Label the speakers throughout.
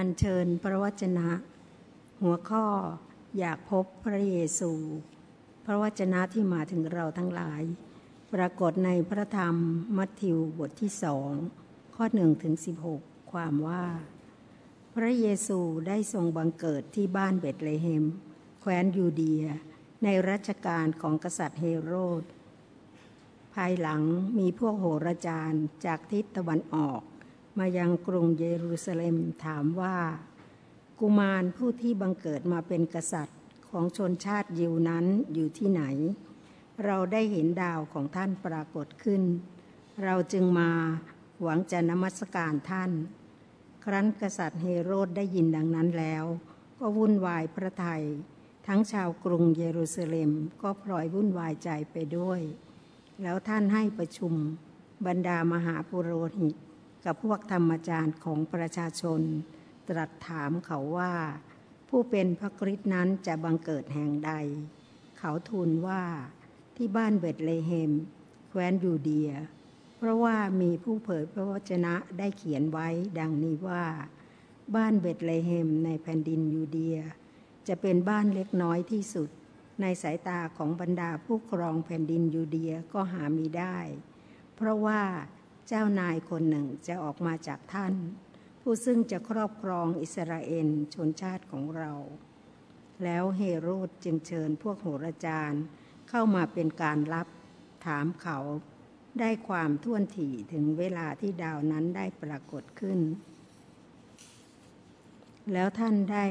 Speaker 1: อัญเชิญพระวจนะ หัวข้ออยากพบพระเยซู พระวจนะที่มาถึงเราทั้งหลาย ปรากฏในพระธรรมมัทธิวบทที่สองข้อหนึ่งถึงสิบหกความว่า พระเยซูได้ทรงบังเกิดที่บ้านเบตเลเฮม แคว้นยูเดีย ในรัชกาลของกษัตริย์เฮโรด ภายหลังมีพวกโหราจารย์จากทิศตะวันออก มายังกรุงเยรูซาเล็มถามว่า กุมารผู้ที่บังเกิดมาเป็นกษัตริย์ของชนชาติยิวนั้นอยู่ที่ไหน เราได้เห็นดาวของท่านปรากฏขึ้น เราจึงมาหวังจะนมัสการท่าน ครั้นกษัตริย์เฮโรดได้ยินดังนั้นแล้ว ก็วุ่นวายพระทัยทั้งชาวกรุงเยรูซาเล็มก็พลอยวุ่นวายใจไปด้วย แล้วท่านให้ประชุมบรรดามหาปุโรหิต กับพวกธรรมจารย์ของประชาชน ตรัสถามเขาว่า ผู้เป็นพระคริสต์นั้นจะบังเกิดแห่งใด เขาทูลว่าที่บ้านเบตเลเฮม แคว้นยูเดีย เพราะว่ามีผู้เผยพระวจนะได้เขียนไว้ดังนี้ว่า บ้านเบตเลเฮมในแผ่นดินยูเดีย จะเป็นบ้านเล็กน้อยที่สุด ในสายตาของบรรดาผู้ครองแผ่นดินยูเดียก็หามีได้ เพราะว่า เจ้านายคนหนึ่งจะออกมาจากท่าน ผู้ซึ่งจะครอบครองอิสราเอลชนชาติของเรา แล้วเฮโรดจึงเชิญพวกโหราจารย์เข้ามาเป็นการรับถามเขาได้ความท่วนถี่ถึงเวลาที่ดาวนั้นได้ปรากฏขึ้น แล้วท่านได้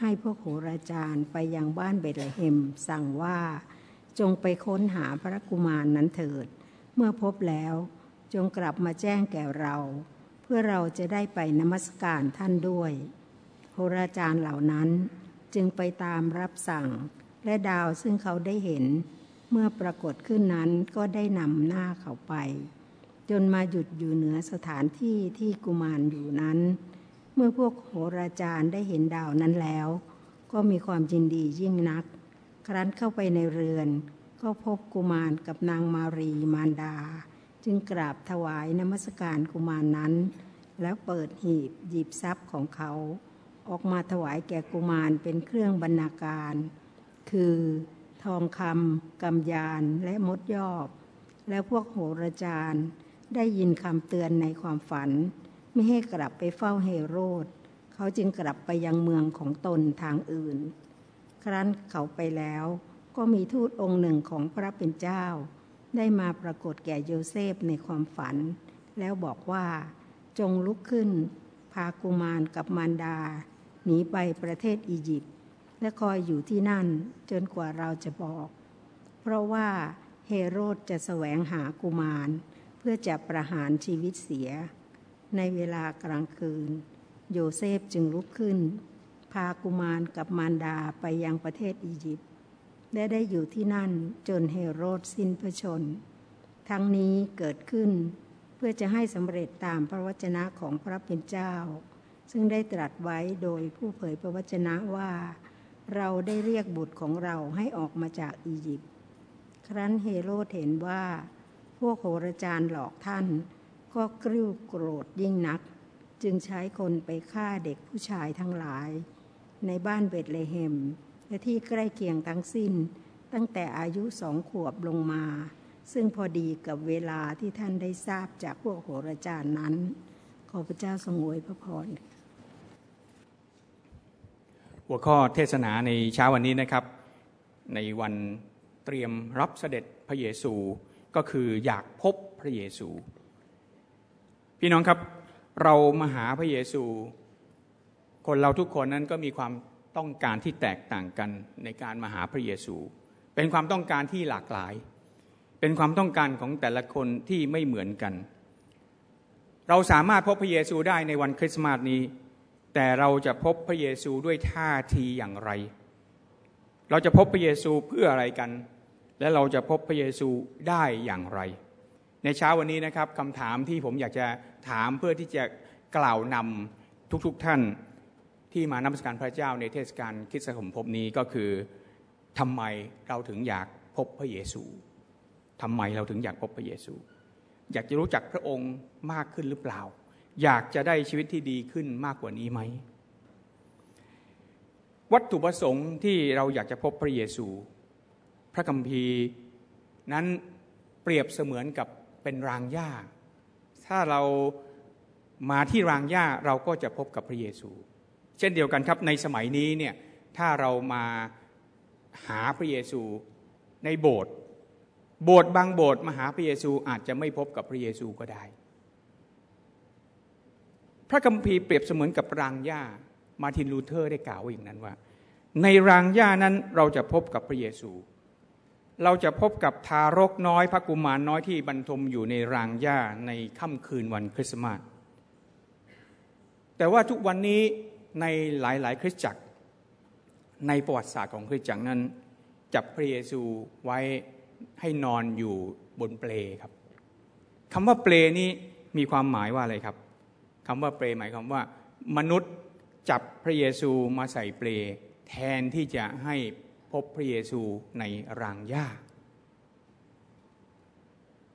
Speaker 1: ให้พวกโหราจารย์ไปยังบ้านเบตเลเฮม สั่งว่าจงไปค้นหาพระกุมารนนั้นเถิด เมื่อพบแล้ว จงกลับมาแจ้งแก่เรา เพื่อเราจะได้ไปนมัสการท่านด้วยโหราจารย์เหล่านั้นจึงไปตามรับสั่ง และดาวซึ่งเขาได้เห็น เมื่อปรากฏขึ้นนั้นก็ได้นำหน้าเขาไป จนมาหยุดอยู่เหนือสถานที่ที่กุมารอยู่นั้น เมื่อพวกโหราจารย์ได้เห็นดาวนั้นแล้ว ก็มีความยินดียิ่งนัก ครั้นเข้าไปในเรือน ก็พบกุมารกับนางมารีมารดา จึงกราบถวายนมัสการกุมารนั้น แล้วเปิดหีบหยิบทรัพย์ของเขา ออกมาถวายแก่กุมารเป็นเครื่องบรรณาการ คือทองคำกำยานและมดยอบ แล้วพวกโหราจารย์ได้ยินคำเตือนในความฝัน ไม่ให้กลับไปเฝ้าเฮโรด เขาจึงกลับไปยังเมืองของตนทางอื่น ครั้นเขาไปแล้วก็มีทูตองค์หนึ่งของพระเป็นเจ้า ได้มาปรากฏแก่โยเซฟในความฝัน แล้วบอกว่าจงลุกขึ้น พากุมารกับมารดา หนีไปประเทศอียิปต์และคอยอยู่ที่นั่นจนกว่าเราจะบอก เพราะว่าเฮโรดจะแสวงหากุมาร เพื่อจะประหารชีวิตเสีย ในเวลากลางคืน โยเซฟจึงลุกขึ้น พากุมารกับมารดาไปยังประเทศอียิปต์ และได้อยู่ที่นั่นจนเฮโรดสิ้นพระชน ทั้งนี้เกิดขึ้น เพื่อจะให้สำเร็จตามพระวจนะของพระเป็นเจ้า ซึ่งได้ตรัสไว้โดยผู้เผยพระวจนะว่า เราได้เรียกบุตรของเราให้ออกมาจากอียิปต์ครั้นเฮโรดเห็นว่า พวกโหราจารย์หลอกท่าน ก็กริ้วโกรธยิ่งนัก จึงใช้คนไปฆ่าเด็กผู้ชายทั้งหลาย ในบ้านเบตเลเฮม และที่ใกล้เคียงทั้งสิ้น ตั้งแต่อายุสองขวบลงมา ซึ่งพอดีกับเวลาที่ท่านได้ทราบจากพวกโหราจารย์นั้น ขอพระเจ้าทรงอวยพระพร
Speaker 2: หัวข้อเทศนาในเช้าวันนี้นะครับ ในวันเตรียมรับเสด็จพระเยซูก็คืออยากพบพระเยซู พี่น้องครับเรามาหาพระเยซู คนเราทุกคนนั้นก็มีความ ต้องการที่แตกต่างกันในการมาหาพระเยซู เป็นความต้องการที่หลากหลาย เป็นความต้องการของแต่ละคนที่ไม่เหมือนกัน เราสามารถพบพระเยซูได้ในวันคริสต์มาสนี้ แต่เราจะพบพระเยซูด้วยท่าทีอย่างไร เราจะพบพระเยซูเพื่ออะไรกัน และเราจะพบพระเยซูได้อย่างไร ในเช้าวันนี้นะครับคำถามที่ผมอยากจะถามเพื่อที่จะกล่าวนำทุกๆทท่าน ที่มานมัสการพระเจ้าในเทศกาลคริสตสมภพนี้ก็คือทำไมเราถึงอยากพบพระเยซูทำไมเราถึงอยากพบพระเยซู อยากจะรู้จักพระองค์มากขึ้นหรือเปล่า อยากจะได้ชีวิตที่ดีขึ้นมากกว่านี้ไหม วัตถุประสงค์ที่เราอยากจะพบพระเยซู พระคัมภีร์นั้นเปรียบเสมือนกับเป็นรางหญ้า ถ้าเรามาที่รางหญ้าเราก็จะพบกับพระเยซู ช่นเดียวกันครับในสมัยนี้เนี่ยถ้าเรามาหาพระเยซูในโบสถ์โบสถ์บางโบสถ์มาหาพระเยซูอาจจะไม่พบกับพระเยซูก็ได้ พระคัมภีร์เปรียบเสมือนกับรางหญ้ามาร์ตินลูเทอร์ได้กล่าวไว้อย่างนั้นว่า ในรางหญ้านั้นเราจะพบกับพระเยซู เราจะพบกับทารกน้อยพระกุมารน้อยที่บรรทมอยู่ในรางหญ้าในค่ำคืนวันคริสต์มาสแต่ว่าทุกวันนี้ ในหลาย ๆ คริสตจักร ในประวัติศาสตร์ของคริสตจักรนั้น จับพระเยซูไว้ให้นอนอยู่บนเปลครับคำว่าเปลนี้มีความหมายว่าอะไรครับคำว่าเปลหมายความว่า มนุษย์จับพระเยซูมาใส่เปลแทนที่จะให้พบพระเยซูในรางหญ้า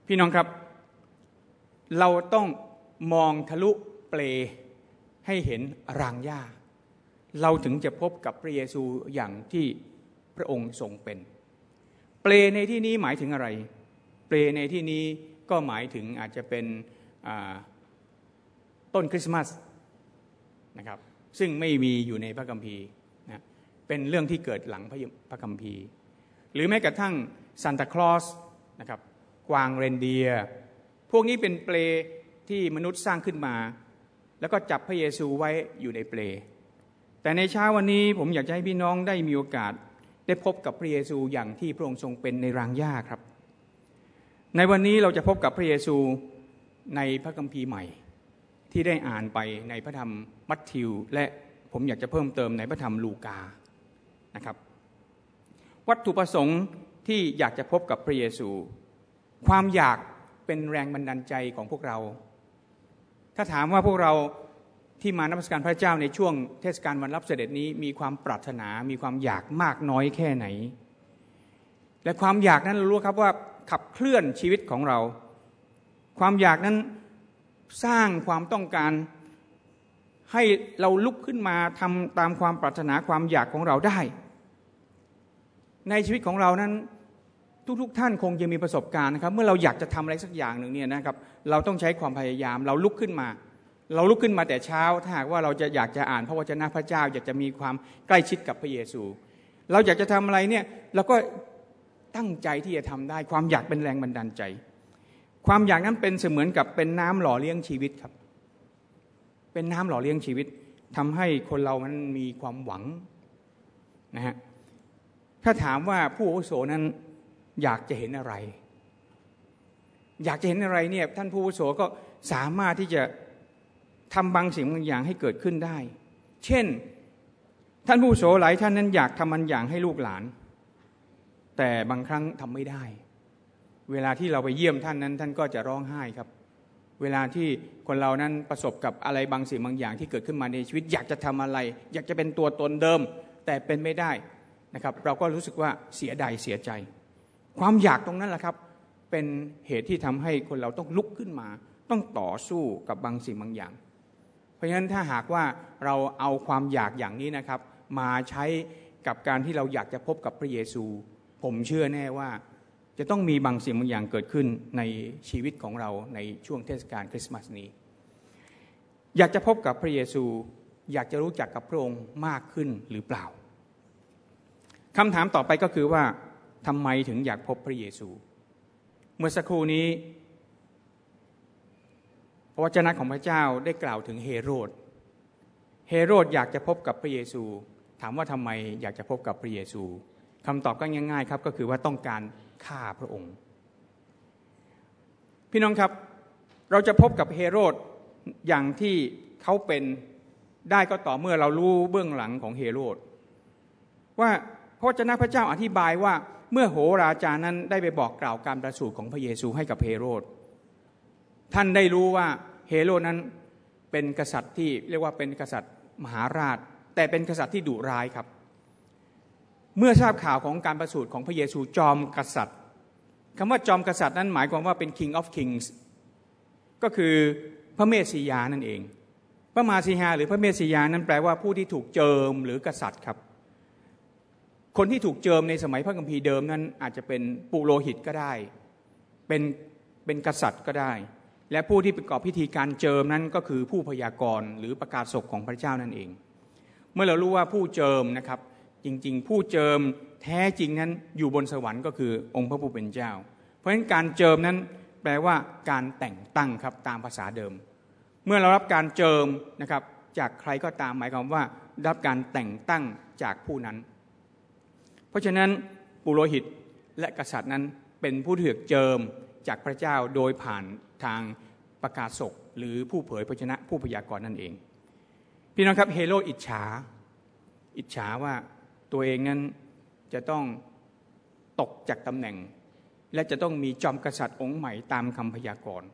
Speaker 2: พี่น้องครับ เราต้องมองทะลุเปล ให้เห็นรางหญ้า เราถึงจะพบกับพระเยซูอย่างที่พระองค์ทรงเป็น เปลในที่นี้หมายถึงอะไร เปลในที่นี้ก็หมายถึงอาจจะเป็นต้นคริสต์มาสนะครับซึ่งไม่มีอยู่ในพระคัมภีร์นะเป็นเรื่องที่เกิดหลังพระคัมภีร์ หรือแม้กระทั่งซานตาคลอสนะครับกวางเรนเดีย พวกนี้เป็นเปลที่มนุษย์สร้างขึ้นมา แล้วก็จับพระเยซูไว้อยู่ในเปล แต่ในเช้าวันนี้ผมอยากจะให้พี่น้องได้มีโอกาส ได้พบกับพระเยซูอย่างที่พระองค์ทรงเป็นในรางหญ้าครับ ในวันนี้เราจะพบกับพระเยซูในพระคัมภีร์ใหม่ ที่ได้อ่านไปในพระธรรมมัทธิว และผมอยากจะเพิ่มเติมในพระธรรมลูกานะครับ วัตถุประสงค์ที่อยากจะพบกับพระเยซู ความอยากเป็นแรงบันดาลใจของพวกเรา ถ้าถามว่าพวกเราที่มานมัสการพระเจ้าในช่วงเทศกาลวันรับเสด็จนี้มีความปรารถนา มีความอยากมากน้อยแค่ไหน และความอยากนั้นเรารู้ครับว่าขับเคลื่อนชีวิตของเรา ความอยากนั้นสร้างความต้องการให้เราลุกขึ้นมาทำตามความปรารถนาความอยากของเราได้ ในชีวิตของเรานั้น ทุกๆทท่านคงจะมีประสบการณ์นะครับ เมื่อเราอยากจะทำอะไรสักอย่างหนึ่งเนี่ยนะครับ เราต้องใช้ความพยายาม เราลุกขึ้นมา เราลุกขึ้นมาแต่เช้า ถ้าหากว่าเราจะอยากจะอ่านพระวจนะพระเจ้า อยากจะมีความใกล้ชิดกับพระเยซู เราอยากจะทำอะไรเนี่ยเราก็ตั้งใจที่จะทำได้ ความอยากเป็นแรงบันดาลใจ ความอยากนั้นเป็นเสมือนกับเป็นน้ำหล่อเลี้ยงชีวิตครับ เป็นน้ำหล่อเลี้ยงชีวิตทำให้คนเรามันมีความหวังนะฮะถ้าถามว่าผู้โอโสนั้น อยากจะเห็นอะไร อยากจะเห็นอะไรเนี่ยท่านผู้วุโสก็สามารถที่จะทำบางสิ่งบางอย่างให้เกิดขึ้นได้ เช่น ท่านผู้โสหลายท่านนั้นอยากทำมันอย่างให้ลูกหลาน แต่บางครั้งทำไม่ได้ เวลาที่เราไปเยี่ยมท่านนั้น ท่านก็จะร้องไห้ครับ เวลาที่คนเรานั้นประสบกับอะไรบางสิ่งบางอย่างที่เกิดขึ้นมาในชีวิต อยากจะทำอะไร อยากจะเป็นตัวตนเดิม แต่เป็นไม่ได้นะครับ เราก็รู้สึกว่าเสียดายเสียใจ ความอยากตรงนั้นแหละครับ เป็นเหตุที่ทำให้คนเราต้องลุกขึ้นมา ต้องต่อสู้กับบางสิ่งบางอย่าง เพราะฉะนั้นถ้าหากว่าเราเอาความอยากอย่างนี้นะครับ มาใช้กับการที่เราอยากจะพบกับพระเยซู ผมเชื่อแน่ว่าจะต้องมีบางสิ่งบางอย่างเกิดขึ้นในชีวิตของเราในช่วงเทศกาลคริสต์มาสนี้ อยากจะพบกับพระเยซู อยากจะรู้จักกับพระองค์มากขึ้นหรือเปล่าคำถามต่อไปก็คือว่า ทำไมถึงอยากพบพระเยซู เมื่อสักครู่นี้พระวจนะของพระเจ้าได้กล่าวถึงเฮโรด เฮโรดอยากจะพบกับพระเยซู ถามว่าทำไมอยากจะพบกับพระเยซูคำตอบก็ง่าย ๆ ครับก็คือว่าต้องการฆ่าพระองค์ พี่น้องครับเราจะพบกับเฮโรดอย่างที่เขาเป็นได้ก็ต่อเมื่อเรารู้เบื้องหลังของเฮโรด ว่าพระเจ้าพระเจ้าอธิบายว่า เมื่อโหราจานั้นได้ไปบอกกล่าวการประสูติของพระเยซูให้กับเฮโรดท่านได้รู้ว่าเฮโรดนั้นเป็นกษัตริย์ที่เรียกว่าเป็นกษัตริย์มหาราช แต่เป็นกษัตริย์ที่ดุร้ายครับ เมื่อทราบข่าวของการประสูติของพระเยซูจอมกษัตริย์คำว่าจอมกษัตริย์นั้นหมายความว่าเป็น king of kings ก็คือพระเมสสิยานั่นเอง พระมาสียาหรือพระเมสสิยานั้นแปลว่าผู้ที่ถูกเจิมหรือกษัตริย์ครับ คนที่ถูกเจิมในสมัยพระคัมภีร์เดิมนั้น อาจจะเป็นปุโรหิตก็ได้ เป็นเป็นกษัตริย์ก็ได้ และผู้ที่ประกอบพิธีการเจิมนั้นก็คือผู้พยากรณ์หรือประกาศศกของพระเจ้านั่นเอง เมื่อเรารู้ว่าผู้เจิมนะครับ จริงๆ ผู้เจิมแท้จริงนั้นอยู่บนสวรรค์ก็คือองค์พระผู้เป็นเจ้า เพราะฉะนั้นการเจิมนั้นแปลว่าการแต่งตั้งครับตามภาษาเดิม เมื่อเรารับการเจิมนะครับจากใครก็ตามหมายความว่ารับการแต่งตั้งจากผู้นั้น เพราะฉะนั้นปุโรหิตและกษัตริย์นั้นเป็นผู้ถูกเจิมจากพระเจ้าโดยผ่านทางประกาศศกหรือผู้เผยพระชนะผู้พยากรณ์นั่นเอง พี่น้องครับเฮโรอิจฉา อิจฉาว่าตัวเองนั้นจะต้องตกจากตำแหน่ง และจะต้องมีจอมกษัตริย์องค์ใหม่ตามคำพยากรณ์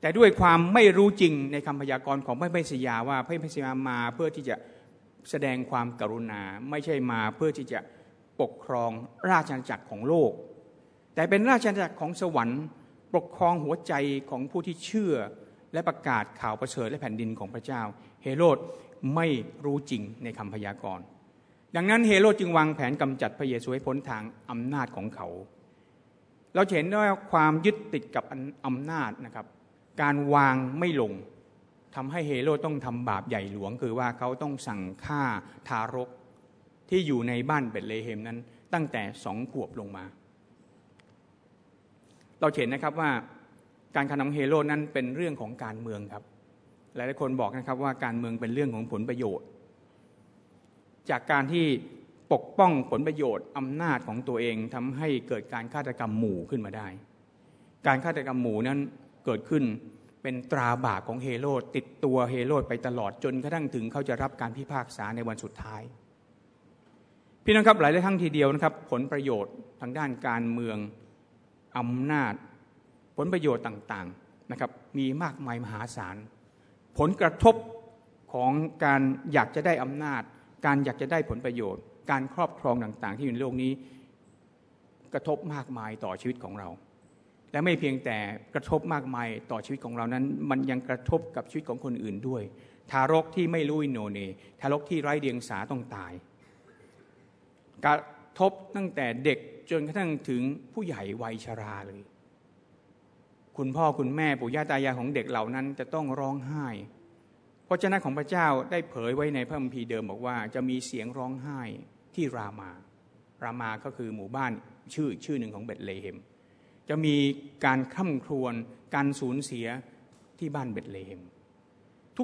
Speaker 2: แต่ด้วยความไม่รู้จริงในคำพยากรณ์ของพระเมสยาว่าพระเมสยามาเพื่อที่จะ แสดงความกรุณาไม่ใช่มาเพื่อที่จะปกครองราชอาณาจักรของโลก แต่เป็นราชอาณาจักรของสวรรค์ ปกครองหัวใจของผู้ที่เชื่อและประกาศข่าวประเสริฐและแผ่นดินของพระเจ้า เฮโรดไม่รู้จริงในคำพยากรณ์ ดังนั้นเฮโรดจึงวางแผนกำจัดพระเยซูให้พ้นทางอำนาจของเขา เราเห็นว่าความยึดติดกับอำนาจนะครับ การวางไม่ลง ทำให้เฮโรดต้องทำบาปใหญ่หลวง คือว่าเขาต้องสั่งฆ่าทารกที่อยู่ในบ้านเบตเลเฮมนั้น ตั้งแต่สองขวบลงมา เราเห็นนะครับว่าการกระทำเฮโรดนั้นเป็นเรื่องของการเมืองครับ หลายคนบอกนะครับว่าการเมืองเป็นเรื่องของผลประโยชน์ จากการที่ปกป้องผลประโยชน์อำนาจของตัวเองทำให้เกิดการฆาตกรรมหมู่ขึ้นมาได้ การฆาตกรรมหมู่นั้นเกิดขึ้น เป็นตราบาปของเฮโรดติดตัวเฮโรดไปตลอดจนกระทั่งถึงเขาจะรับการพิพากษาในวันสุดท้าย พี่น้องครับหลายหลายทั้งทีเดียวนะครับ ผลประโยชน์ทางด้านการเมืองอำนาจ ผลประโยชน์ต่างๆนะครับมีมากมายมหาศาล ผลกระทบของการอยากจะได้อำนาจ การอยากจะได้ผลประโยชน์ การครอบครองต่างๆ ที่อยู่ในโลกนี้กระทบมากมายต่อชีวิตของเรา และไม่เพียงแต่กระทบมากมายต่อชีวิตของเรานั้น มันยังกระทบกับชีวิตของคนอื่นด้วย ทารกที่ไม่รู้อินโนเน ทารกที่ไร้เดียงสาต้องตาย กระทบตั้งแต่เด็กจนกระทั่งถึงผู้ใหญ่วัยชราเลย คุณพ่อคุณแม่ปู่ย่าตายายของเด็กเหล่านั้นจะต้องร้องไห้พระเจ้าของพระเจ้าได้เผยไว้ในพระคัมภีร์เดิมบอกว่าจะมีเสียงร้องไห้ที่รามา รามาก็คือหมู่บ้านชื่อชื่อหนึ่งของเบตเลเฮม จะมีการข่ำครวญการสูญเสียที่บ้านเบตเลเฮม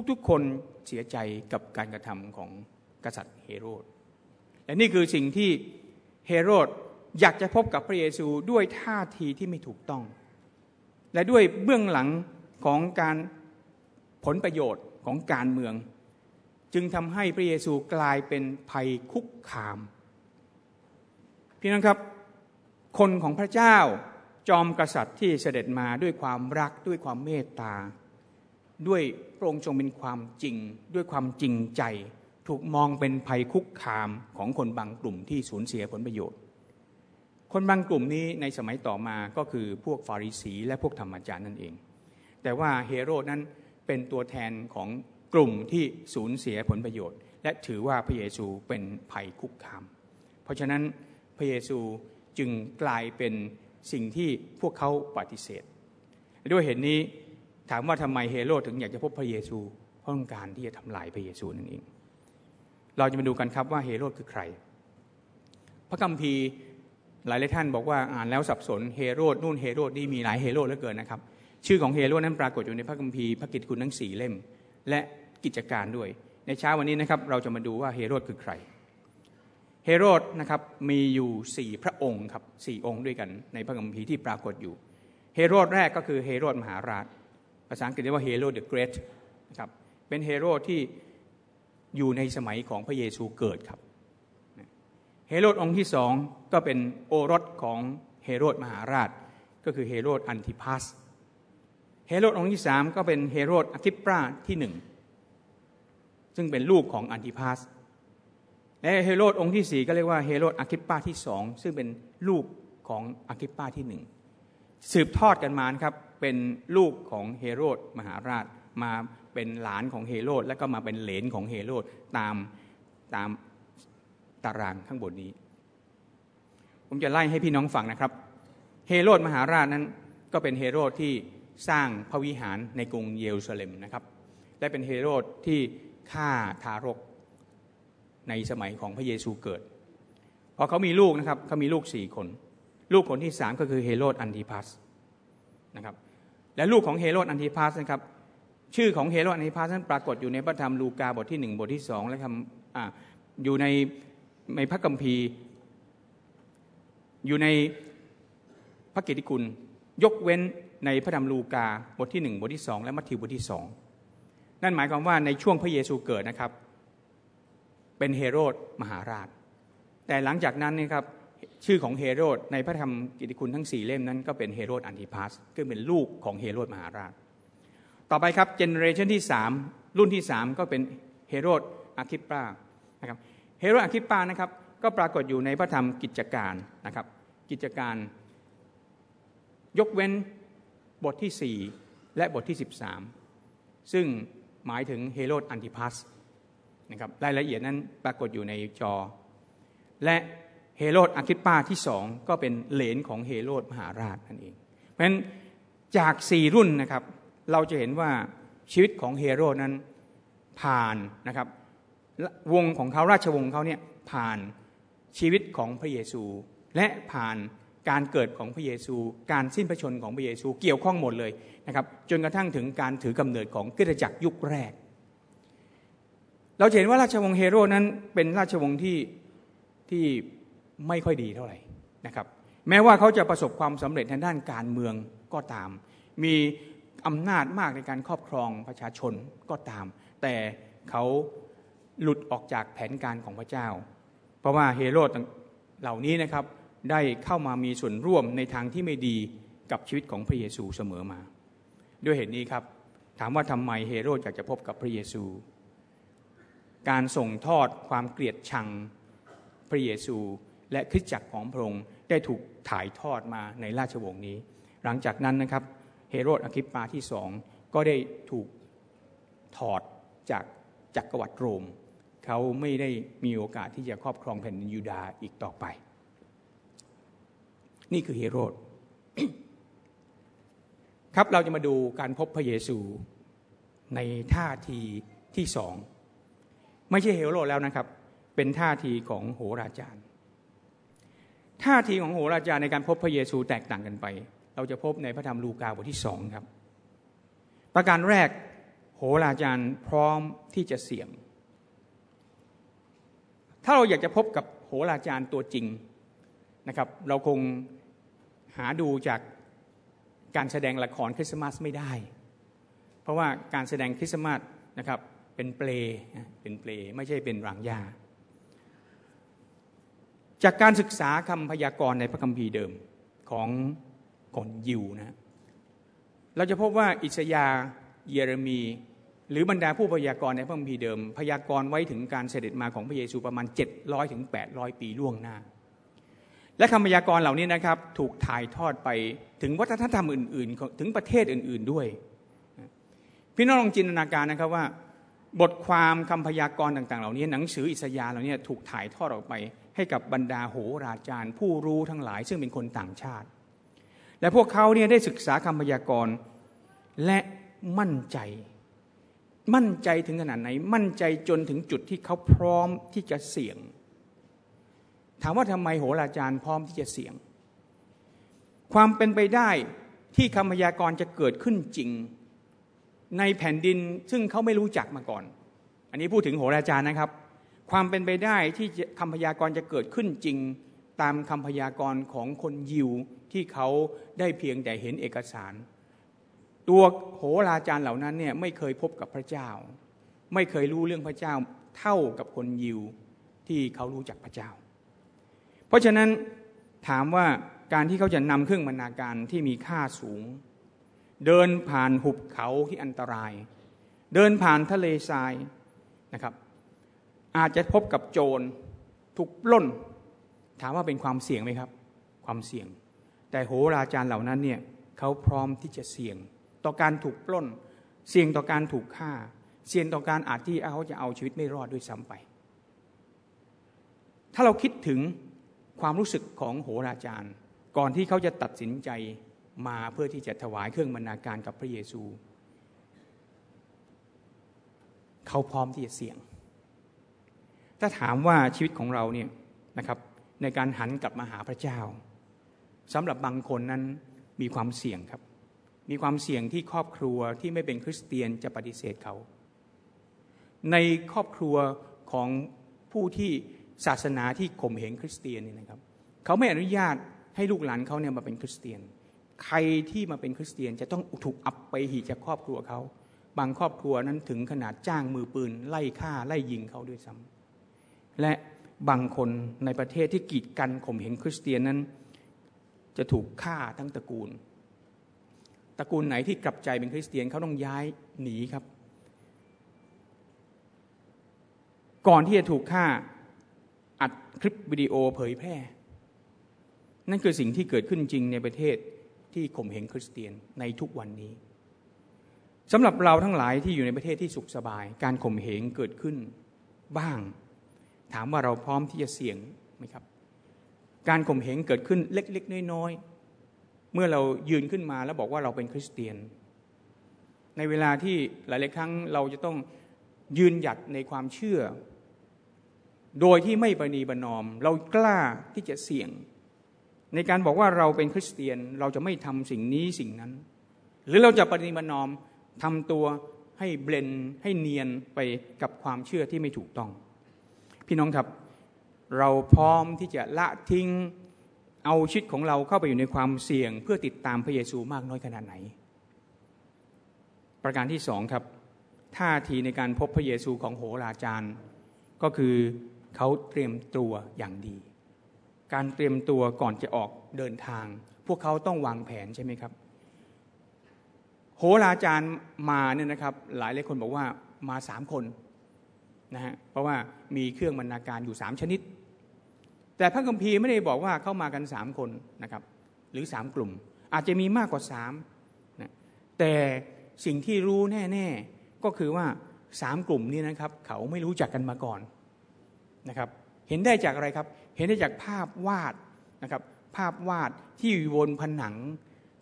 Speaker 2: ทุกๆคนเสียใจกับการกระทำของกษัตริย์เฮโรดและนี่คือสิ่งที่เฮโรดอยากจะพบกับพระเยซูด้วยท่าทีที่ไม่ถูกต้อง และด้วยเบื้องหลังของการผลประโยชน์ของการเมือง จึงทำให้พระเยซูกลายเป็นภัยคุกคาม พี่น้องครับ คนของพระเจ้า จอมกษัตริย์ที่เสด็จมาด้วยความรักด้วยความเมตตา ด้วยพระองค์ทรงเป็นความจริง ด้วยความจริงใจ ถูกมองเป็นภัยคุกคามของคนบางกลุ่มที่สูญเสียผลประโยชน์ คนบางกลุ่มนี้ในสมัยต่อมาก็คือพวกฟาริสีและพวกธรรมจารย์นั่นเอง แต่ว่าเฮโรดนั้นเป็นตัวแทนของกลุ่มที่สูญเสียผลประโยชน์ และถือว่าพระเยซูเป็นภัยคุกคาม เพราะฉะนั้นพระเยซูจึงกลายเป็น สิ่งที่พวกเขาปฏิเสธ ด้วยเหตุนนี้ถามว่าทำไมเฮโรดถึงอยากจะพบพระเยซูเพราะต้องการที่จะทำลายพระเยซูนั่นเอง เราจะมาดูกันครับว่าเฮโรดคือใคร พระคัมภีร์หลายหลายท่านบอกว่าอ่านแล้วสับสนเฮโรดนู่นเฮโรดนี่มีหลายเฮโรดเหลือเกินนะครับ ชื่อของเฮโรดนั้นปรากฏอยู่ในพระคัมภีร์พระกิตติคุณทั้งสี่เล่ม และกิจการด้วย ในเช้าวันนี้นะครับเราจะมาดูว่าเฮโรดคือใคร เฮโรดนะครับมีอยู่สี่พระองค์ครับสี่องค์ด้วยกันในพระคัมภีร์ที่ปรากฏอยู่ เฮโรดแรกก็คือเฮโรดมหาราช ภาษาอังกฤษเรียกว่า Herod the Great นะครับเป็นเฮโรดที่อยู่ในสมัยของพระเยซูเกิดครับ เฮโรดองค์ที่สองก็เป็นโอรสของเฮโรดมหาราช ก็คือเฮโรดอันติพัสเฮโรดองค์ที่สามก็เป็นเฮโรดอากริปปาที่หนึ่งซึ่งเป็นลูกของอันติพัส และเฮโรดองค์ที่สี่ก็เรียกว่าเฮโรดอากริปปาที่สองซึ่งเป็นลูกของอากริปปาที่หนึ่งสืบทอดกันมาครับเป็นลูกของเฮโรดมหาราชมาเป็นหลานของเฮโรดแล้วก็มาเป็นเหลนของเฮโรดตามตามตารางข้างบนนี้ ผมจะไล่ให้พี่น้องฟังนะครับ เฮโรดมหาราชนั้นก็เป็นเฮโรดที่สร้างพระวิหารในกรุงเยรูซาเล็มนะครับ และเป็นเฮโรดที่ฆ่าทารก ในสมัยของพระเยซูเกิด พอเขามีลูกนะครับเขามีลูกสี่คน ลูกคนที่สามก็คือเฮโรดอันติพัสนะครับและลูกของเฮโรดอันติพัสนะครับชื่อของเฮโรดอันติพัสนั้นปรากฏอยู่ในพระธรรมลูกาบทที่หนึ่งบทที่สองและคำออยู่ในในพระกัมภีร์อยู่ในพระกิติคุณยกเว้นในพระธรรมลูกาบทที่หนึ่งบทที่สองและมัทธิวบทที่สองนั่นหมายความว่าในช่วงพระเยซูเกิดนะครับ เป็นเฮโรดมหาราช แต่หลังจากนั้นนี่ครับชื่อของเฮโรดในพระธรรมกิติคุณทั้งสี่เล่มนั้นก็เป็นเฮโรดอันติพาสก็เป็นลูกของเฮโรดมหาราช ต่อไปครับเจเนเรชันที่สามรุ่นที่สามก็เป็นเฮโรดอาคิปปานะครับเฮโรดอาคิปปานะครับก็ปรากฏอยู่ในพระธรรมกิจการนะครับกิจการยกเว้นบทที่สี่และบทที่สิบสามซึ่งหมายถึงเฮโรดอันติพัส นะครับรายละเอียดนั้นปรากฏอยู่ในจอ และเฮโรดอาคิปปาที่สองก็เป็นเหลนของเฮโรดมหาราชนั่นเอง เพราะฉะนั้นจากสี่รุ่นนะครับเราจะเห็นว่าชีวิตของเฮโรดนั้นผ่านนะครับวงของเขาราชวงศ์เขาเนี่ยผ่านชีวิตของพระเยซู และผ่านการเกิดของพระเยซู การสิ้นพระชนของพระเยซูเกี่ยวข้องหมดเลยนะครับจนกระทั่งถึงการถือกำเนิดของกิจจักรยุคแรก เราเห็นว่าราชวงศ์เฮโร่นั้นเป็นราชวงศ์ที่ที่ไม่ค่อยดีเท่าไหร่นะครับ แม้ว่าเขาจะประสบความสำเร็จทางด้านการเมืองก็ตาม มีอำนาจมากในการครอบครองประชาชนก็ตาม แต่เขาหลุดออกจากแผนการของพระเจ้า เพราะว่าเฮโรดเหล่านี้นะครับได้เข้ามามีส่วนร่วมในทางที่ไม่ดีกับชีวิตของพระเยซูเสมอมา ด้วยเหตุนี้ครับ ถามว่าทำไมเฮโรดอยากจะพบกับพระเยซู การส่งทอดความเกลียดชังพระเยซู และคริสตจักรของพระองค์ได้ถูกถ่ายทอดมาในราชวงศ์นี้ หลังจากนั้นนะครับเฮโรดอคิปปาที่สองก็ได้ถูกถอดจากจักรวรรดิโรม เขาไม่ได้มีโอกาสที่จะครอบครองแผ่นดินยูดาห์อีกต่อไป นี่คือเฮโรดครับเราจะมาดูการพบพระเยซูในท่าทีที่สอง ไม่ใช่เฮโรดแล้วนะครับ เป็นท่าทีของโหราจารย์ ท่าทีของโหราจารย์ในการพบพระเยซูแตกต่างกันไป เราจะพบในพระธรรมลูกาบทที่สองครับ ประการแรกโหราจารย์พร้อมที่จะเสี่ยง ถ้าเราอยากจะพบกับโหราจารย์ตัวจริงนะครับ เราคงหาดูจากการแสดงละครคริสต์มาสไม่ได้ เพราะว่าการแสดงคริสต์มาสนะครับ เป็นเปลเป็นเปลไม่ใช่เป็นรางยาจากการศึกษาคำพยากรณ์ในพระคัมภีร์เดิมของคนยิวนะเราจะพบว่าอิสยาเยเรมี หรือบรรดาผู้พยากรณ์ในพระคัมภีร์เดิม พยากรณ์ไว้ถึงการเสด็จมาของพระเยซูประมาณ 700ถึง800 ปีล่วงหน้า และคำพยากรณ์เหล่านี้นะครับ ถูกถ่ายทอดไปถึงวัฒนธรรมอื่น ๆ ถึงประเทศอื่น ๆด้วย พี่น้องลองจินตนาการนะครับว่า บทความคำพยากรณ์ต่าง ๆ เหล่านี้หนังสืออิสยาห์เหล่านี้ถูกถ่ายทอดออกไป ให้กับบรรดาโหราจารย์ ผู้รู้ทั้งหลาย ซึ่งเป็นคนต่างชาติ และพวกเขาเนี่ยได้ศึกษาคำพยากรณ์และมั่นใจ มั่นใจถึงขนาดไหน มั่นใจจนถึงจุดที่เขาพร้อมที่จะเสี่ยง ถามว่าทำไมโหราจารย์พร้อมที่จะเสี่ยง ความเป็นไปได้ที่คำพยากรณ์จะเกิดขึ้นจริง ในแผ่นดินซึ่งเขาไม่รู้จักมาก่อน อันนี้พูดถึงโหราจารย์นะครับ ความเป็นไปได้ที่คำพยากรณ์จะเกิดขึ้นจริงตามคำพยากรณ์ของคนยิวที่เขาได้เพียงแต่เห็นเอกสาร ตัวโหราจารย์เหล่านั้นเนี่ยไม่เคยพบกับพระเจ้า ไม่เคยรู้เรื่องพระเจ้าเท่ากับคนยิวที่เขารู้จักพระเจ้า เพราะฉะนั้นถามว่าการที่เขาจะนำเครื่องบรรณาการที่มีค่าสูง เดินผ่านหุบเขาที่อันตราย เดินผ่านทะเลทรายนะครับ อาจจะพบกับโจรถูกปล้น ถามว่าเป็นความเสี่ยงไหมครับ ความเสี่ยง แต่โหราจารย์เหล่านั้นเนี่ยเขาพร้อมที่จะเสี่ยง ต่อการถูกปล้น เสี่ยงต่อการถูกฆ่า เสี่ยงต่อการอาจที่เขาจะเอาชีวิตไม่รอดด้วยซ้ำไป ถ้าเราคิดถึงความรู้สึกของโหราจารย์ ก่อนที่เขาจะตัดสินใจ มาเพื่อที่จะถวายเครื่องบรรณาการกับพระเยซู เขาพร้อมที่จะเสี่ยง ถ้าถามว่าชีวิตของเราเนี่ยนะครับ ในการหันกลับมาหาพระเจ้าสำหรับบางคนนั้นมีความเสี่ยงครับ มีความเสี่ยงที่ครอบครัวที่ไม่เป็นคริสเตียนจะปฏิเสธเขา ในครอบครัวของผู้ที่ศาสนาที่ข่มเหงคริสเตียนนี่นะครับ เขาไม่อนุญาตให้ลูกหลานเขาเนี่ยมาเป็นคริสเตียน ใครที่มาเป็นคริสเตียนจะต้องถูกอับไปหีจากครอบครัวเขา บางครอบครัวนั้นถึงขนาดจ้างมือปืน ไล่ฆ่าไล่ยิงเขาด้วยซ้ำและบางคนในประเทศที่กีดกันข่มเหงคริสเตียนนั้น จะถูกฆ่าทั้งตระกูล ตระกูลไหนที่กลับใจเป็นคริสเตียนเขาต้องย้ายหนีครับ ก่อนที่จะถูกฆ่าอัดคลิปวิดีโอเผยแพร่ นั่นคือสิ่งที่เกิดขึ้นจริงในประเทศ ที่ข่มเหงคริสเตียนในทุกวันนี้สำหรับเราทั้งหลายที่อยู่ในประเทศที่สุขสบาย การข่มเหงเกิดขึ้นบ้าง ถามว่าเราพร้อมที่จะเสี่ยงไหมครับ การข่มเหงเกิดขึ้นเล็ก ๆ น้อยๆเมื่อเรายืนขึ้นมาแล้วบอกว่าเราเป็นคริสเตียน ในเวลาที่หลายๆครั้งเราจะต้องยืนหยัดในความเชื่อ โดยที่ไม่ประนีประนอม เรากล้าที่จะเสี่ยง ในการบอกว่าเราเป็นคริสเตียนเราจะไม่ทำสิ่งนี้สิ่งนั้น หรือเราจะประนีประนอมทำตัวให้เบลนให้เนียนไปกับความเชื่อที่ไม่ถูกต้อง พี่น้องครับ เราพร้อมที่จะละทิ้งเอาชีวิตของเราเข้าไปอยู่ในความเสี่ยง เพื่อติดตามพระเยซูมากน้อยขนาดไหน ประการที่สองครับท่าทีในการพบพระเยซูของโหราจารย์ ก็คือเขาเตรียมตัวอย่างดี การเตรียมตัวก่อนจะออกเดินทาง พวกเขาต้องวางแผนใช่ไหมครับ โหราจารย์มาเนี่ยนะครับ หลายหลายคนบอกว่ามาสามคนนะฮะเพราะว่ามีเครื่องบรรณาการอยู่สามชนิด แต่พระคัมภีร์ไม่ได้บอกว่าเข้ามากันสามคนนะครับ หรือสามกลุ่ม อาจจะมีมากกว่าสามนะแต่สิ่งที่รู้แน่ ๆก็คือว่าสามกลุ่มนี้นะครับ เขาไม่รู้จักกันมาก่อนนะครับ เห็นได้จากอะไรครับ เห็นได้จากภาพวาดนะครับ ภาพวาดที่อยู่บนผนัง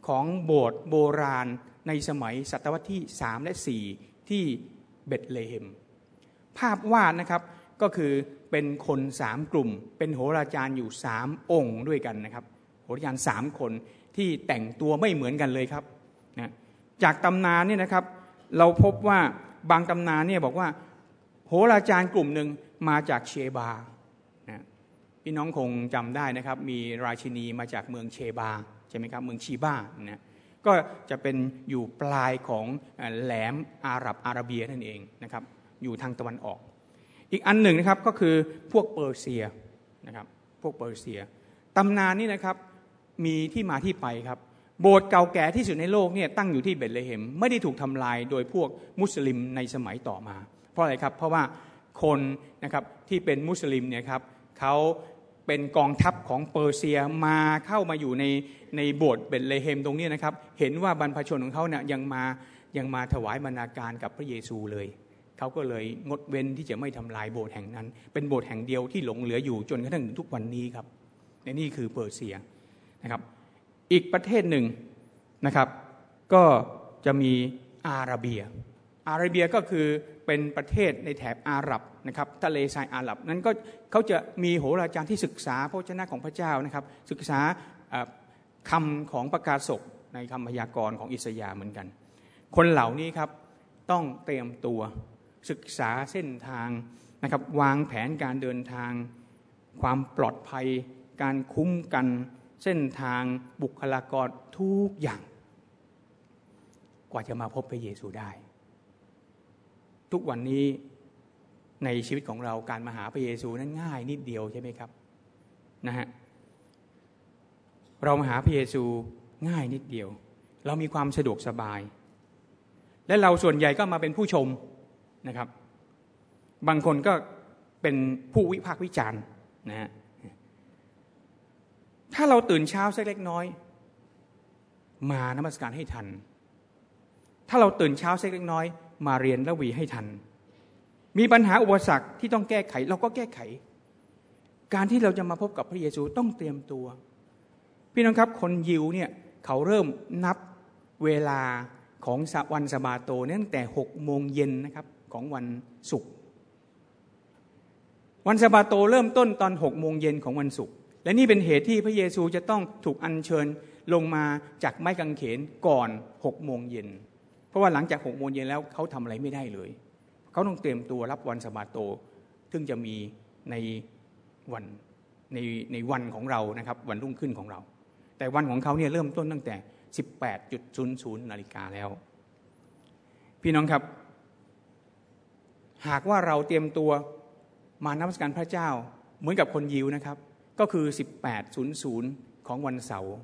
Speaker 2: ของโบสถ์โบราณในสมัยศตวรรษที่สามและสี่ที่เบตเลเฮม ภาพวาดนะครับก็คือเป็นคนสามกลุ่ม เป็นโหราจารย์อยู่สามองค์ด้วยกันนะครับ โหราจารย์สามคนที่แต่งตัวไม่เหมือนกันเลยครับนะจากตำนานเนี่ยนะครับ เราพบว่าบางตำนานเนี่ยบอกว่า โหราจารย์กลุ่มหนึ่งมาจากเชบา พี่น้องคงจำได้นะครับ มีราชินีมาจากเมืองเชบาใช่ไหมครับเมืองชีบานะก็จะเป็นอยู่ปลายของแหลมอาหรับอาระเบียนั่นเองนะครับอยู่ทางตะวันออก อีกอันหนึ่งนะครับก็คือพวกเปอร์เซียนะครับพวกเปอร์เซียตำนานนี้นะครับมีที่มาที่ไปครับโบสถ์เก่าแก่ที่สุดในโลกเนี่ยตั้งอยู่ที่เบตเลเฮมไม่ได้ถูกทำลายโดยพวกมุสลิมในสมัยต่อมา เพราะอะไรครับเพราะว่าคนนะครับที่เป็นมุสลิมเนี่ยครับ เขาเป็นกองทัพของเปอร์เซียมาเข้ามาอยู่ในในโบสถ์เบตเลเฮมตรงนี้นะครับ เห็นว่าบรรพชนของเขาเนี่ยยังมายังมาถวายบรรณาการกับพระเยซูเลย เขาก็เลยงดเว้นที่จะไม่ทำลายโบสถ์แห่งนั้น เป็นโบสถ์แห่งเดียวที่หลงเหลืออยู่จนกระทั่งทุกวันนี้ครับในนี่คือเปอร์เซียนะครับ อีกประเทศหนึ่งนะครับ ก็จะมีอาราเบีย อาราเบียก็คือเป็นประเทศในแถบอาหรับนะครับทะเลทรายอาหรับนั้นก็เขาจะมีโหราจารย์ที่ศึกษาพระชนะของพระเจ้านะครับ ศึกษาคำของประกาศศกในคำพยากรณ์ของอิสยาเหมือนกัน คนเหล่านี้ครับต้องเตรียมตัวศึกษาเส้นทางนะครับวางแผนการเดินทาง ความปลอดภัย การคุ้มกันเส้นทางบุคลากรทุกอย่าง กว่าจะมาพบพระเยซูได้ ทุกวันนี้ ในชีวิตของเราการมาหาพระเยซูนั้นง่ายนิดเดียวใช่ไหมครับนะฮะเรามาหาพระเยซูง่ายนิดเดียว เรามีความสะดวกสบาย และเราส่วนใหญ่ก็มาเป็นผู้ชมนะครับ บางคนก็เป็นผู้วิพากษ์วิจารณ์นะฮะถ้าเราตื่นเช้าสักเล็กน้อย มานมัสการให้ทัน ถ้าเราตื่นเช้าสักเล็กน้อย มาเรียนละวีให้ทัน มีปัญหาอุปสรรคที่ต้องแก้ไข เราก็แก้ไข การที่เราจะมาพบกับพระเยซูต้องเตรียมตัว พี่น้องครับคนยิวเนี่ยเขาเริ่มนับเวลาของวันสบาโตตั้งแต่หกโมงเย็นนะครับของวันศุกร์วันสบาโตเริ่มต้นตอนหกโมงเย็นของวันศุกร์และนี่เป็นเหตุที่พระเยซูจะต้องถูกอัญเชิญลงมาจากไม้กางเขนก่อนหกโมงเย็นเพราะว่าหลังจากหกโมงเย็นแล้วเขาทำอะไรไม่ได้เลย เขาต้องเตรียมตัวรับวันสบาโต ซึ่งจะมีในวันในในวันของเรานะครับ วันรุ่งขึ้นของเรา แต่วันของเขาเนี่ยเริ่มต้นตั้งแต่ 18.00นาฬิกาแล้ว พี่น้องครับ หากว่าเราเตรียมตัวมานมัสการพระเจ้า เหมือนกับคนยิวนะครับ ก็คือ 18.00 ของวันเสาร์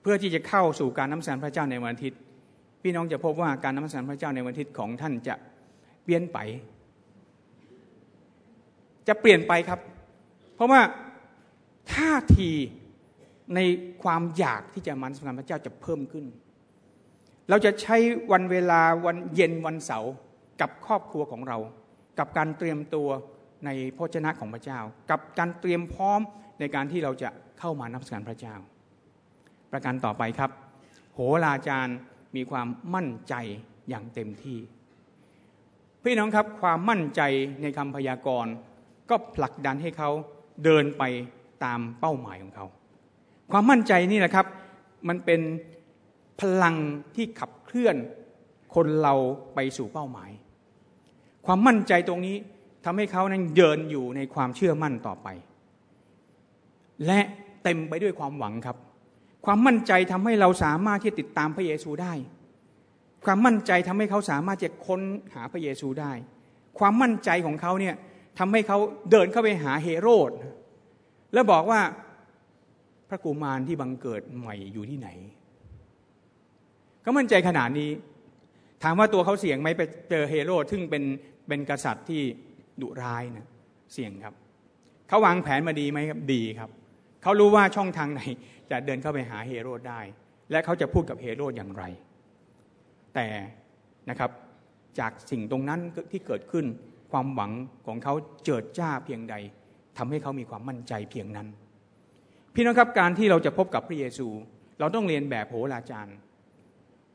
Speaker 2: เพื่อที่จะเข้าสู่การนมัสการพระเจ้าในวันอาทิตย์ พี่น้องจะพบว่าการนมัสการพระเจ้าในวันอาทิตย์ของท่านจะ เปลี่ยนไป จะเปลี่ยนไปครับ เพราะว่าท่าทีในความอยากที่จะมันสการพระเจ้าจะเพิ่มขึ้น เราจะใช้วันเวลาวันเย็นวันเสาร์กับครอบครัวของเรา กับการเตรียมตัวในพระเจ้าของพระเจ้า กับการเตรียมพร้อมในการที่เราจะเข้ามานับสการพระเจ้า ประการต่อไปครับ โหราจารย์มีความมั่นใจอย่างเต็มที่ พี่น้องครับความมั่นใจในคำพยากรณ์ ก็ผลักดันให้เขาเดินไปตามเป้าหมายของเขา ความมั่นใจนี่แหละครับ มันเป็นพลังที่ขับเคลื่อนคนเราไปสู่เป้าหมาย ความมั่นใจตรงนี้ทำให้เขานั้นเดินอยู่ในความเชื่อมั่นต่อไป และเต็มไปด้วยความหวังครับ ความมั่นใจทำให้เราสามารถที่ติดตามพระเยซูได้ ความมั่นใจทำให้เขาสามารถจะค้นหาพระเยซูได้ ความมั่นใจของเขาเนี่ยทำให้เขาเดินเข้าไปหาเฮโรด แล้วบอกว่าพระกุมารที่บังเกิดใหม่อยู่ที่ไหนเขามั่นใจขนาดนี้ ถามว่าตัวเขาเสี่ยงไหมไปเจอเฮโรดซึ่งเป็นเป็นกษัตริย์ที่ดุร้ายนะเสี่ยงครับเขาวางแผนมาดีไหมครับดีครับเขารู้ว่าช่องทางไหน จะเดินเข้าไปหาเฮโรดได้ และเขาจะพูดกับเฮโรดอย่างไร แต่นะครับจากสิ่งตรงนั้นที่เกิดขึ้นความหวังของเขาเจิดจ้าเพียงใดทำให้เขามีความมั่นใจเพียงนั้น พี่น้องครับการที่เราจะพบกับพระเยซู เราต้องเรียนแบบโหราจารย์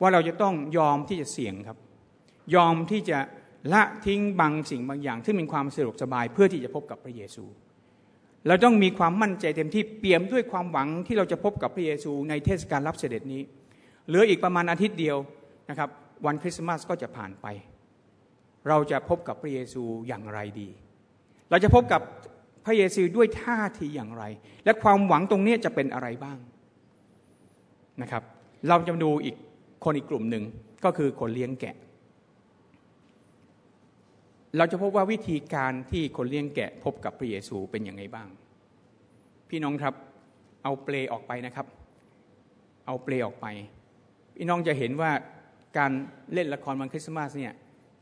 Speaker 2: ว่าเราจะต้องยอมที่จะเสี่ยงครับ ยอมที่จะละทิ้งบางสิ่งบางอย่างที่เป็นความสะดวกสบายเพื่อที่จะพบกับพระเยซู เราต้องมีความมั่นใจเต็มที่เปี่ยมด้วยความหวังที่เราจะพบกับพระเยซูในเทศกาลรับเสด็จนี้เหลืออีกประมาณอาทิตย์เดียว นะครับวันคริสต์มาสก็จะผ่านไป เราจะพบกับพระเยซูอย่างไรดี เราจะพบกับพระเยซูด้วยท่าทีอย่างไร และความหวังตรงนี้จะเป็นอะไรบ้างนะครับ เราจะดูอีกคนอีกกลุ่มหนึ่งก็คือคนเลี้ยงแกะ เราจะพบว่าวิธีการที่คนเลี้ยงแกะพบกับพระเยซูเป็นอย่างไรบ้าง พี่น้องครับเอาเปลออกไปนะครับ เอาเปลออกไป พี่น้องจะเห็นว่า การเล่นละครวันคริสต์มาสเนี่ย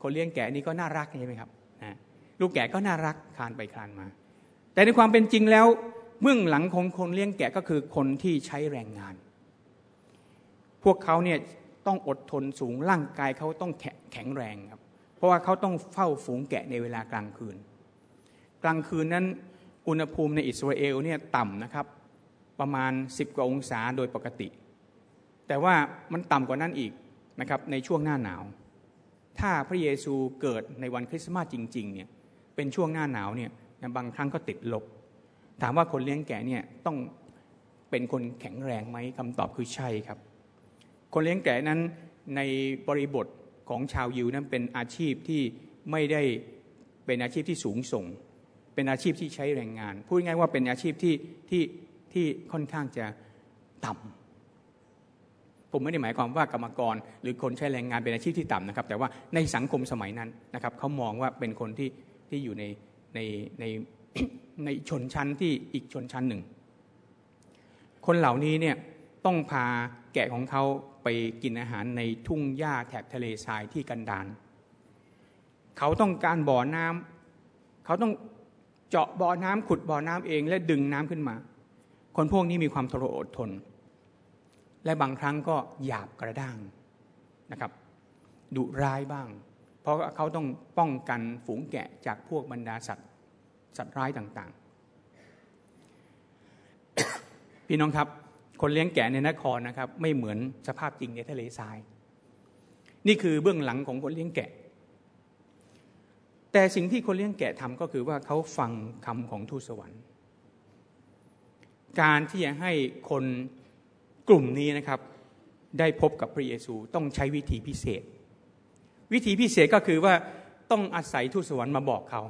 Speaker 2: คนเลี้ยงแกะนี่ก็น่ารักใช่ไหมครับนะลูกแกะก็น่ารักคลานไปคลานมา แต่ในความเป็นจริงแล้วเบื้องหลังของคนเลี้ยงแกะก็คือคนที่ใช้แรงงาน พวกเขาเนี่ยต้องอดทนสูงร่างกายเขาต้องแข็งแรงครับ เพราะว่าเขาต้องเฝ้าฝูงแกะในเวลากลางคืน กลางคืนนั้นอุณหภูมิในอิสราเอลเนี่ยต่ำนะครับ ประมาณ 10 กว่าองศาโดยปกติ แต่ว่ามันต่ำกว่านั้นอีก นะครับในช่วงหน้าหนาว ถ้าพระเยซูเกิดในวันคริสต์มาสจริงๆเนี่ยเป็นช่วงหน้าหนาวเนี่ยบางครั้งก็ติดลบ ถามว่าคนเลี้ยงแกะเนี่ยต้องเป็นคนแข็งแรงไหมคำตอบคือใช่ครับ คนเลี้ยงแกะนั้นในบริบทของชาวยิวนั้นเป็นอาชีพที่ไม่ได้เป็นอาชีพที่สูงส่ง เป็นอาชีพที่ใช้แรงงาน พูดง่ายว่าเป็นอาชีพที่ที่ที่ค่อนข้างจะต่ำ ผมไม่ได้หมายความว่ากรรมกร หรือคนใช้แรงงานเป็นอาชีพที่ต่ำนะครับ แต่ว่าในสังคมสมัยนั้นนะครับเขามองว่าเป็นคนที่ที่อยู่ในในในในชนชั้นที่อีกชนชั้นหนึ่ง คนเหล่านี้เนี่ยต้องพาแกะของเขาไปกินอาหารในทุ่งหญ้าแถบทะเลทรายที่กันดานเขาต้องการบ่อน้ำเขาต้องเจาะบ่อน้ำขุดบ่อน้ำเองและดึงน้ำขึ้นมา คนพวกนี้มีความทรอดทน และบางครั้งก็หยาบกระด้างนะครับดุร้ายบ้าง เพราะเขาต้องป้องกันฝูงแกะจากพวกบรรดาสัตว์สัตว์ร้ายต่างๆ พี่น้องครับ คนเลี้ยงแกะในนครนะครับ ไม่เหมือนสภาพจริงในทะเลทราย นี่คือเบื้องหลังของคนเลี้ยงแกะ แต่สิ่งที่คนเลี้ยงแกะทำก็คือว่าเขาฟังคำของทูตสวรรค์ การที่จะให้คน กลุ่มนี้นะครับได้พบกับพระเยซูต้องใช้วิธีพิเศษ วิธีพิเศษก็คือว่าต้องอาศัยทูตสวรรค์มาบอกเขา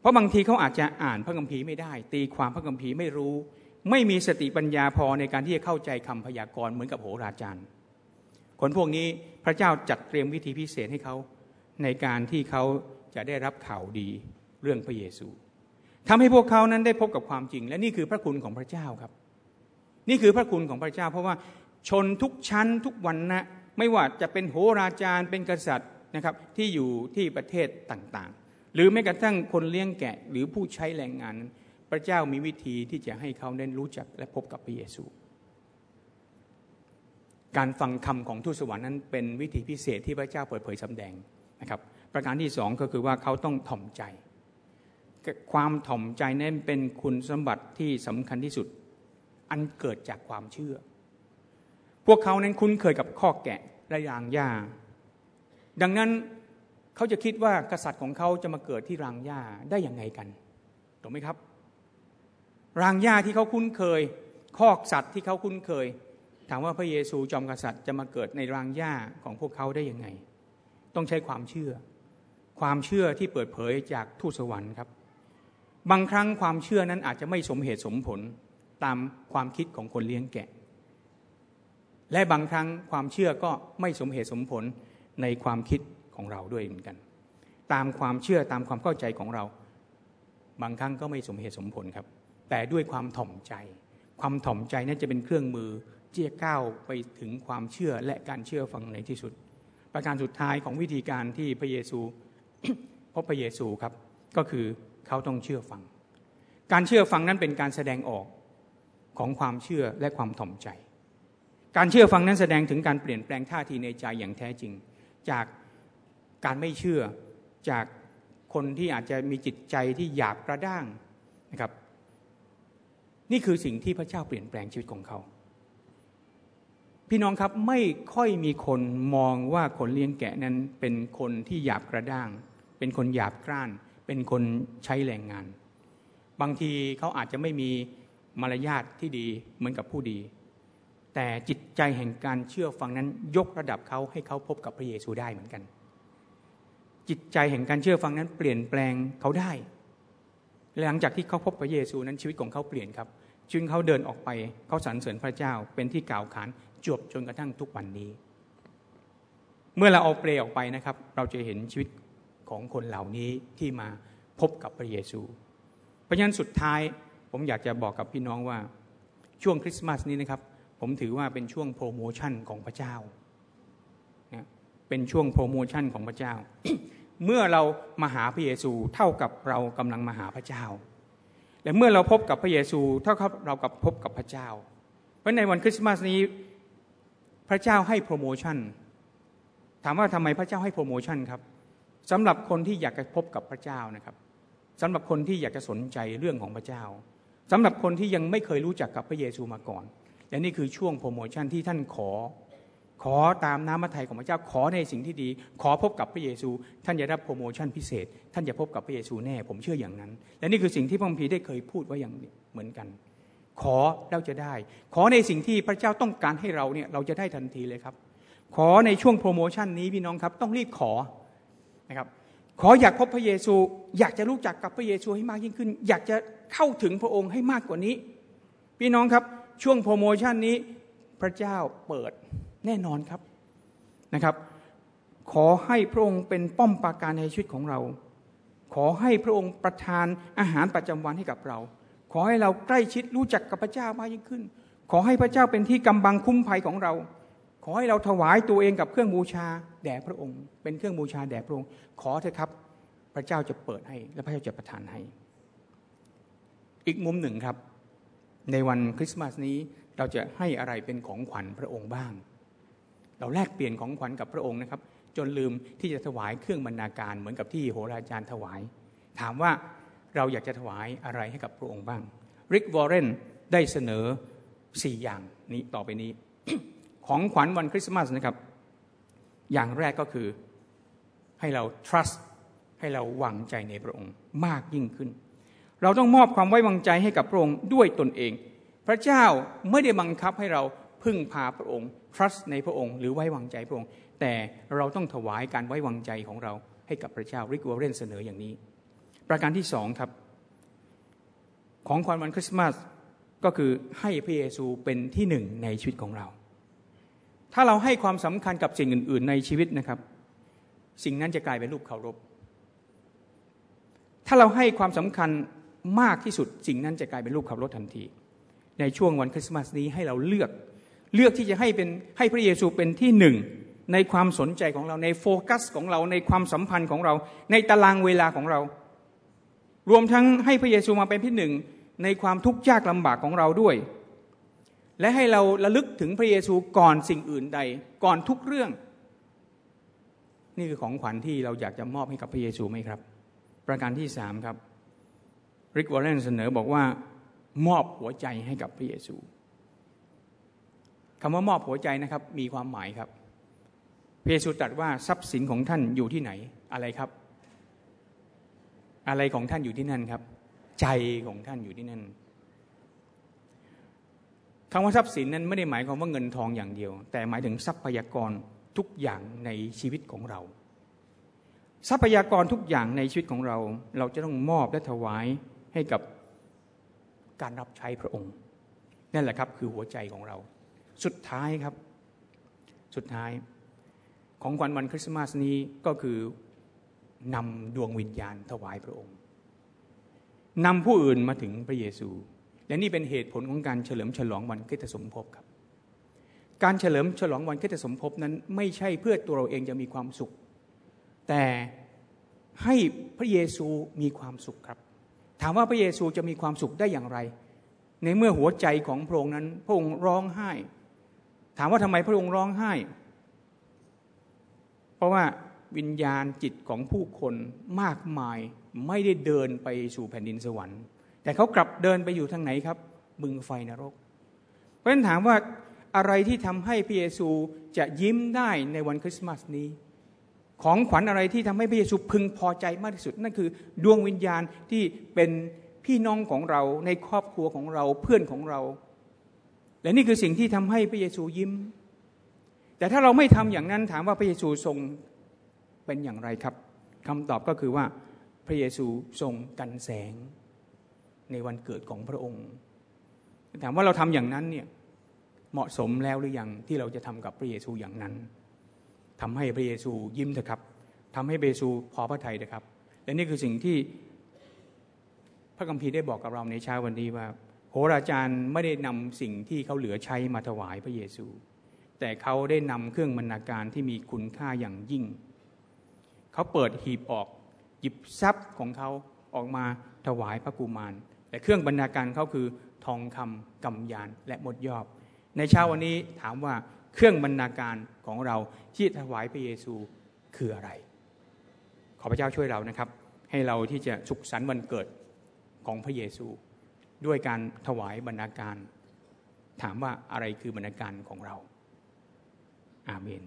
Speaker 2: เพราะบางทีเขาอาจจะอ่านพระคัมภีร์ไม่ได้ ตีความพระคัมภีร์ไม่รู้ ไม่มีสติปัญญาพอในการที่จะเข้าใจคำพยากรณ์เหมือนกับโหราจารย์ คนพวกนี้พระเจ้าจัดเตรียมวิธีพิเศษให้เขาในการที่เขาจะได้รับข่าวดีเรื่องพระเยซูทำให้พวกเขานั้นได้พบกับความจริง และนี่คือพระคุณของพระเจ้าครับ นี่คือพระคุณของพระเจ้า เพราะว่าชนทุกชั้นทุกวันนะไม่ว่าจะเป็นโหราจารย์เป็นกษัตริย์นะครับที่อยู่ที่ประเทศต่างๆ หรือแม้กระทั่งคนเลี้ยงแกะหรือผู้ใช้แรงงาน พระเจ้ามีวิธีที่จะให้เขาได้รู้จักและพบกับพระเยซู การฟังคำของทูตสวรรค์นั้นเป็นวิธีพิเศษที่พระเจ้าเปิดเผยสำแดงนะครับประการที่สองก็คือว่าเขาต้องถ่อมใจ ความถ่อมใจนั้นเป็นคุณสมบัติที่สำคัญที่สุด อันเกิดจากความเชื่อ พวกเขานั้นคุ้นเคยกับข้อแกะและยางหญ้า ดังนั้นเขาจะคิดว่ากษัตริย์ของเขาจะมาเกิดที่รางหญ้าได้อย่างไงกันถูกไหมครับ รางหญ้าที่เขาคุ้นเคยคอกสัตว์ที่เขาคุ้นเคย ถามว่าพระเยซูจอมกษัตริย์จะมาเกิดในรางหญ้าของพวกเขาได้ยังไง ต้องใช้ความเชื่อ ความเชื่อที่เปิดเผยจากทูตสวรรค์ครับ บางครั้งความเชื่อนั้นอาจจะไม่สมเหตุสมผล ตามความคิดของคนเลี้ยงแกะ และบางครั้งความเชื่อก็ไม่สมเหตุสมผลในความคิดของเราด้วยเหมือนกัน ตามความเชื่อตามความเข้าใจของเรา บางครั้งก็ไม่สมเหตุสมผลครับ แต่ด้วยความถ่อมใจ ความถ่อมใจนั้นจะเป็นเครื่องมือเจี้ยก้าวไปถึงความเชื่อและการเชื่อฟังในที่สุด ประการสุดท้ายของวิธีการที่พระเยซูพบพระเยซูครับก็คือเขาต้องเชื่อฟัง การเชื่อฟังนั้นเป็นการแสดงออก ของความเชื่อและความถ่อมใจ การเชื่อฟังนั้นแสดงถึงการเปลี่ยนแปลงท่าทีในใจอย่างแท้จริง จากการไม่เชื่อจากคนที่อาจจะมีจิตใจที่หยาบกระด้างนะครับ นี่คือสิ่งที่พระเจ้าเปลี่ยนแปลงชีวิตของเขา พี่น้องครับไม่ค่อยมีคนมองว่าคนเลี้ยงแกะนั้นเป็นคนที่หยาบกระด้าง เป็นคนหยาบกร้าน เป็นคนใช้แรงงาน บางทีเขาอาจจะไม่มี มารยาทที่ดีเหมือนกับผู้ดี แต่จิตใจแห่งการเชื่อฟังนั้นยกระดับเขาให้เขาพบกับพระเยซูได้เหมือนกัน จิตใจแห่งการเชื่อฟังนั้นเปลี่ยนแปลงเขาได้หลังจากที่เขาพบพระเยซูนั้นชีวิตของเขาเปลี่ยนครับจึงเขาเดินออกไปเขาสรรเสริญพระเจ้าเป็นที่กล่าวขานจบจนกระทั่งทุกวันนี้ เมื่อเราเอาเปลออกไปนะครับ เราจะเห็นชีวิตของคนเหล่านี้ที่มาพบกับพระเยซู เพราะฉะนั้นสุดท้าย ผมอยากจะบอกกับพี่น้องว่าช่วงคริสต์มาสนี้นะครับ ผมถือว่าเป็นช่วงโปรโมชั่นของพระเจ้าเป็นช่วงโปรโมชั่นของพระเจ้า เมื่อเรามาหาพระเยซูเท่ากับเรากำลังมาหาพระเจ้า และเมื่อเราพบกับพระเยซูเท่ากับเรากับพบกับพระเจ้า เพราะในวันคริสต์มาสนี้พระเจ้าให้โปรโมชั่น ถามว่าทำไมพระเจ้าให้โปรโมชั่นครับสำหรับคนที่อยากจะพบกับพระเจ้านะครับสำหรับคนที่อยากจะสนใจเรื่องของพระเจ้า สำหรับคนที่ยังไม่เคยรู้จักกับพระเยซูมาก่อน และนี่คือช่วงโปรโมชั่นที่ท่านขอ ขอตามน้ำพระทัยของพระเจ้าขอในสิ่งที่ดี ขอพบกับพระเยซู ท่านจะรับโปรโมชั่นพิเศษ ท่านจะพบกับพระเยซูแน่ ผมเชื่ออย่างนั้น และนี่คือสิ่งที่พระคัมภีได้เคยพูดไว้อย่างเหมือนกัน ขอเราจะได้ ขอในสิ่งที่พระเจ้าต้องการให้เราเนี่ยเราจะได้ทันทีเลยครับ ขอในช่วงโปรโมชั่นนี้พี่น้องครับ ต้องรีบขอนะครับขออยากพบพระเยซู อยากจะรู้จักกับพระเยซูให้มากยิ่งขึ้น อยากจะ เข้าถึงพระองค์ให้มากกว่านี้ พี่น้องครับช่วงโปรโมชั่นนี้พระเจ้าเปิดแน่นอนครับนะครับ ขอให้พระองค์เป็นป้อมปราการในชีวิตของเรา ขอให้พระองค์ประทานอาหารประจำวันให้กับเรา ขอให้เราใกล้ชิดรู้จักกับพระเจ้ามากยิ่งขึ้น ขอให้พระเจ้าเป็นที่กำบังคุ้มภัยของเรา ขอให้เราถวายตัวเองกับเครื่องบูชาแด่พระองค์ เป็นเครื่องบูชาแด่พระองค์ ขอเถอะครับ พระเจ้าจะเปิดให้และพระเจ้าจะประทานให้ อีกมุมหนึ่งครับ ในวันคริสต์มาสนี้เราจะให้อะไรเป็นของขวัญพระองค์บ้าง เราแลกเปลี่ยนของขวัญกับพระองค์นะครับ จนลืมที่จะถวายเครื่องบรรณาการเหมือนกับที่โหราจารย์ถวาย ถามว่าเราอยากจะถวายอะไรให้กับพระองค์บ้างริกวอร์เรนได้เสนอสี่อย่างนี้ต่อไปนี้ ของขวัญวันคริสต์มาสนะครับ อย่างแรกก็คือให้เรา trust ให้เราวางใจในพระองค์มากยิ่งขึ้น เราต้องมอบความไว้วางใจให้กับพระองค์ด้วยตนเอง พระเจ้าไม่ได้บังคับให้เราพึ่งพาพระองค์ trust ในพระองค์ หรือไว้วางใจพระองค์ แต่เราต้องถวายการไว้วางใจของเราให้กับพระเจ้าริกวอเรนเสนออย่างนี้ ประการที่สองครับ ของขวัญวันคริสต์มาสก็คือให้พระเยซูเป็นที่หนึ่งในชีวิตของเรา ถ้าเราให้ความสำคัญกับสิ่งอื่น ๆ ในชีวิตนะครับ สิ่งนั้นจะกลายเป็นรูปเคารพ ถ้าเราให้ความสำคัญ มากที่สุดสิ่งนั้นจะกลายเป็นรูปเคารพทันที ในช่วงวันคริสต์มาสนี้ให้เราเลือกเลือกที่จะให้เป็นให้พระเยซูเป็นที่หนึ่งในความสนใจของเราในโฟกัสของเราในความสัมพันธ์ของเรา ในตารางเวลาของเรา รวมทั้งให้พระเยซูมาเป็นที่หนึ่งในความทุกข์ยากลำบากของเราด้วย และให้เราระลึกถึงพระเยซูก่อนสิ่งอื่นใด ก่อนทุกเรื่อง นี่คือของขวัญที่เราอยากจะมอบให้กับพระเยซูไหมครับ ประการที่สามครับ ริกวอร์เรนเสนอบอกว่ามอบหัวใจให้กับพระเยซูคำว่ามอบหัวใจนะครับ มีความหมายครับพระเยซูตรัสว่าทรัพย์สินของท่านอยู่ที่ไหนอะไรครับ อะไรของท่านอยู่ที่นั่นครับ ใจของท่านอยู่ที่นั่นคำว่าทรัพย์สินนั้นไม่ได้หมายความว่าเงินทองอย่างเดียว แต่หมายถึงทรัพยากรทุกอย่างในชีวิตของเรา ทรัพยากรทุกอย่างในชีวิตของเรา เราจะต้องมอบและถวาย ให้กับการรับใช้พระองค์ นั่นแหละครับคือหัวใจของเรา สุดท้ายครับ สุดท้ายของขวัญวันคริสต์มาสนี้ก็คือนำดวงวิญญาณถวายพระองค์นำผู้อื่นมาถึงพระเยซู และนี่เป็นเหตุผลของการเฉลิมฉลองวันคริสตสมภพครับ การเฉลิมฉลองวันคริสตสมภพนั้นไม่ใช่เพื่อตัวเราเองจะมีความสุข แต่ให้พระเยซูมีความสุขครับ ถามว่าพระเยซูจะมีความสุขได้อย่างไร ในเมื่อหัวใจของพระองค์นั้น พระองค์ร้องไห้ ถามว่าทำไมพระองค์ร้องไห้ เพราะว่าวิญญาณจิตของผู้คนมากมายไม่ได้เดินไปสู่แผ่นดินสวรรค์ แต่เขากลับเดินไปอยู่ทางไหนครับบึงไฟนรก เพราะฉะนั้นถามว่าอะไรที่ทำให้พระเยซูจะยิ้มได้ในวันคริสต์มาสนี้ ของขวัญอะไรที่ทำให้พระเยซูพึงพอใจมากที่สุด นั่นคือดวงวิญญาณที่เป็นพี่น้องของเราในครอบครัวของเราเพื่อนของเรา และนี่คือสิ่งที่ทำให้พระเยซูยิ้ม แต่ถ้าเราไม่ทำอย่างนั้นถามว่าพระเยซูทรงเป็นอย่างไรครับคำตอบก็คือว่าพระเยซูทรงกันแสงในวันเกิดของพระองค์ ถามว่าเราทำอย่างนั้นเนี่ยเหมาะสมแล้วหรือยังที่เราจะทำกับพระเยซูอย่างนั้น ทำให้พระเยซูยิ้มเถอะครับทำให้พระเยซูพอพระทัยเถอะครับ และนี่คือสิ่งที่พระคัมภีร์ได้บอกกับเราในเช้าวันนี้ว่าโหราจารย์ไม่ได้นำสิ่งที่เขาเหลือใช้มาถวายพระเยซู แต่เขาได้นำเครื่องบรรณาการที่มีคุณค่าอย่างยิ่ง เขาเปิดหีบออกหยิบทรัพย์ของเขาออกมาถวายพระกุมาร แต่เครื่องบรรณาการเขาคือทองคำกำยานและหมดยอบ ในเช้าวันนี้ถามว่า เครื่องบรรณาการของเราที่ถวายพระเยซูคืออะไร ขอพระเจ้าช่วยเรานะครับ ให้เราที่จะสุขสันต์วันเกิดของพระเยซู ด้วยการถวายบรรณาการ ถามว่าอะไรคือบรรณาการของเรา อาเมน